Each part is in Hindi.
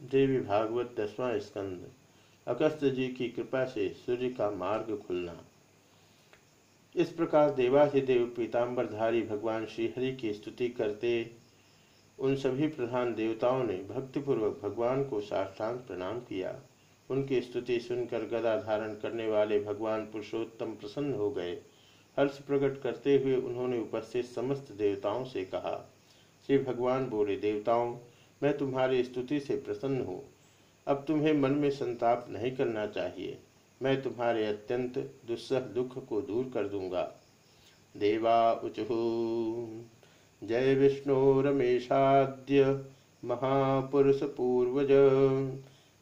देवी भागवत दसवां स्कंद। अगस्त जी की कृपा से सूर्य का मार्ग खुलना। इस प्रकार देवाधिदेव पीताम्बरधारी भगवान श्रीहरि की स्तुति करते उन सभी प्रधान देवताओं ने भक्तिपूर्वक भगवान को साष्टांग प्रणाम किया। उनकी स्तुति सुनकर गदा धारण करने वाले भगवान पुरुषोत्तम प्रसन्न हो गए। हर्ष प्रकट करते हुए उन्होंने उपस्थित समस्त देवताओं से कहा, श्री भगवान बोले, देवताओं मैं तुम्हारी स्तुति से प्रसन्न हूँ। अब तुम्हें मन में संताप नहीं करना चाहिए। मैं तुम्हारे अत्यंत दुस्सह दुख को दूर कर दूँगा। देवा उचु जय विष्णु रमेशाद्य महापुरुष पूर्वज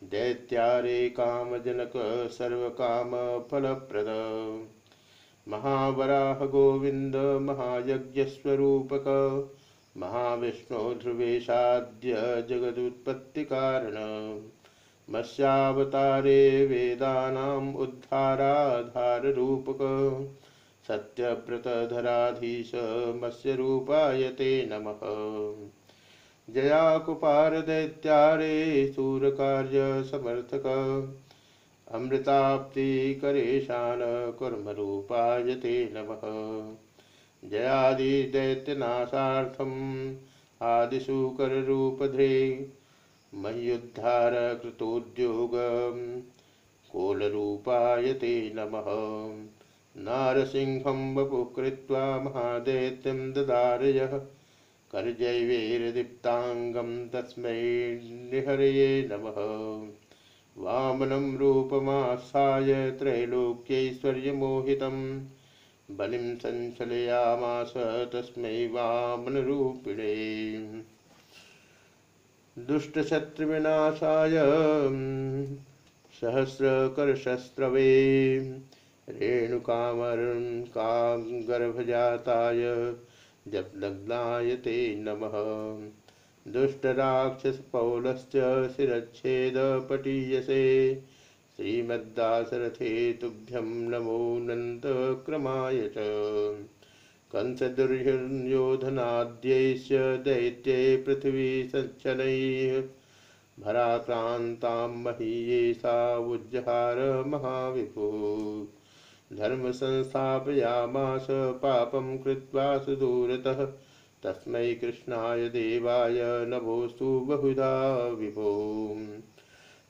दैत्यारे काम काम फलप्रद महावराह गोविंद महायज्ञ स्वरूपक महाविष्णु ध्रुवेशाद्य जगदुत्पत्ति कारण मत्स्यावतारे वेदानाम उद्धाराधार रूपक सत्यव्रतधराधीश मत्स्य दैत्यारे सूर कार्य समर्थक अमृताप्ति करेशान कुर्म रूपायते नमः। जयादिदैत्यनाशार्थम् आदिशूकररूपध्रे मह्युद्धार कृतोद्योग कोलरूपायते नमः। नारसिंहं वपुः कृत्वा महादैत्यं ददारयः। करजैवेरदीप्ताङ्गं तस्मै निहरये नमः। वामनं रूपमास्थाय त्रैलोक्यैश्वर्यमोहितम् बलिं संचलयामास तस्मै वामनरूपिणे। दुष्टशत्रुविनाशाय सहस्रकरशस्त्रवे रेणुकामर्कागर्भजाताय जपलग्नाय ते नमः। दुष्टराक्षसपौलश्च शिरच्छेदपटीयसे श्रीमद्दासरथे तुभ्यं नमोऽनन्तक्रमाय च। कंसदुर्योधनाद्यैश्च दैत्ये पृथिवी सच्चनैः भराक्रान्तां महीयेषा उज्जहार महाविभु। धर्म संस्थापयामास पापं कृत्वा सुदूरतः। तस्मै कृष्णाय देवाय नभोस्तु बहुधा विभो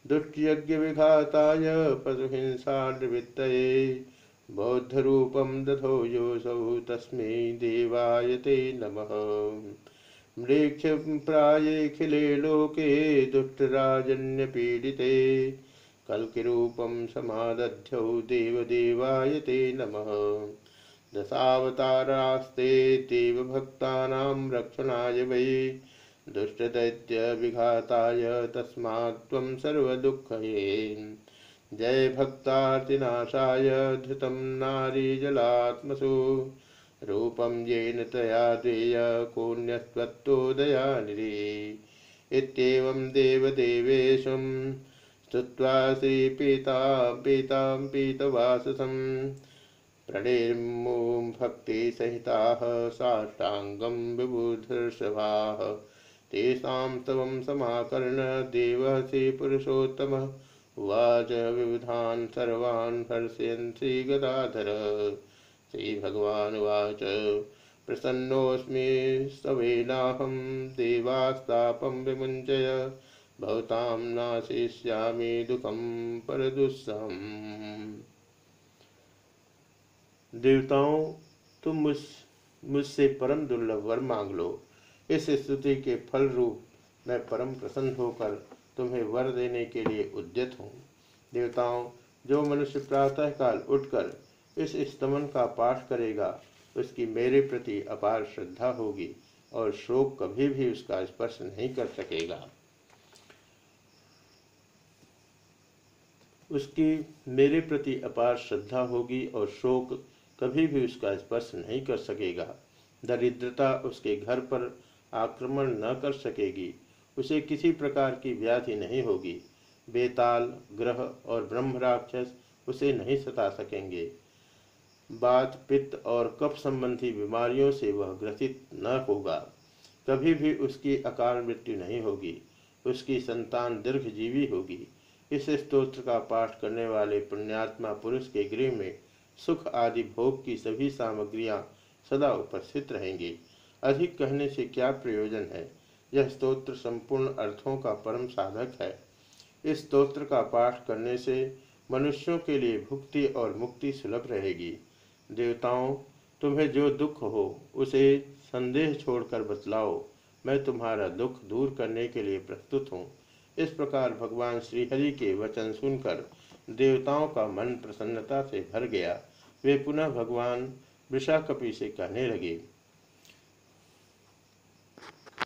दुष्टयज्ञविघाताय पशुहिंसानिवृत्तये बौद्धरूपं दधो योऽसौ तस्मै देवाय ते नमः। म्लेक्षप्रायेऽखिले लोके दुष्टराजन्यपीडिते कल्किरूपं समादध्यौ देवदेवाय ते नमः। दशावतारास्ते देवभक्तानां रक्षणाय वै दुष्टदैत्यविघाताय तस्मात् त्वं सर्वदुःखये जय भक्तार्तिनाशाय धृतं नारीजलात्मसु। रूपं येन तया देय कोऽन्यस्त्वत्तोदयानिधि इत्येवं देवदेवेशं स्तुत्वा श्रीपीतां पीतां पीतवाससं। प्रणेर्मुं भक्तिसहिताः साष्टाङ्गं विबुधर्षभाः। तेषां स्तवं समाकर्ण देवहसि पुरुषोत्तमः उवाच विविधान् सर्वान् हर्षयन् श्रीगदाधर। श्रीभगवानुवाच, प्रसन्नोऽस्मि स्तवेनाहं देवास्तापं विमुञ्चय भवतां नाशिष्यामि दुःखं परदुस्सहम् देवताओं, तुम मुझ, मुझसे परम दुर्लभ वर मांग लो। इस स्तुति के फल रूप मैं परम प्रसन्न होकर तुम्हें वर देने के लिए उद्यत हूँ। देवताओं, जो मनुष्य प्रातः काल उठकर इस स्तमन का पाठ करेगा, उसकी मेरे प्रति अपार श्रद्धा होगी और शोक कभी भी उसका स्पर्श नहीं कर सकेगा। उसकी मेरे प्रति अपार श्रद्धा होगी और शोक कभी भी उसका स्पर्श नहीं कर सकेगा। दरिद्रता उसके घर पर आक्रमण न कर सकेगी, उसे किसी प्रकार की व्याधि नहीं होगी। बेताल, ग्रह और ब्रह्म राक्षस उसे नहीं सता सकेंगे। बात पित्त और कफ संबंधी बीमारियों से वह ग्रसित न होगा। कभी भी उसकी अकाल मृत्यु नहीं होगी, उसकी संतान दीर्घजीवी होगी। इस स्तोत्र का पाठ करने वाले पुण्यात्मा पुरुष के गृह में सुख आदि भोग की सभी सामग्रियाँ सदा उपस्थित रहेंगी। अधिक कहने से क्या प्रयोजन है? यह स्तोत्र संपूर्ण अर्थों का परम साधक है। इस स्तोत्र का पाठ करने से मनुष्यों के लिए भुक्ति और मुक्ति सुलभ रहेगी। देवताओं, तुम्हें जो दुख हो, उसे संदेह छोड़कर बतलाओ। मैं तुम्हारा दुख दूर करने के लिए प्रस्तुत हूँ। इस प्रकार भगवान श्रीहरि के वचन सुनकर देवताओं का मन प्रसन्नता से भर गया। वे पुनः भगवान वृषाकपि से कहने लगे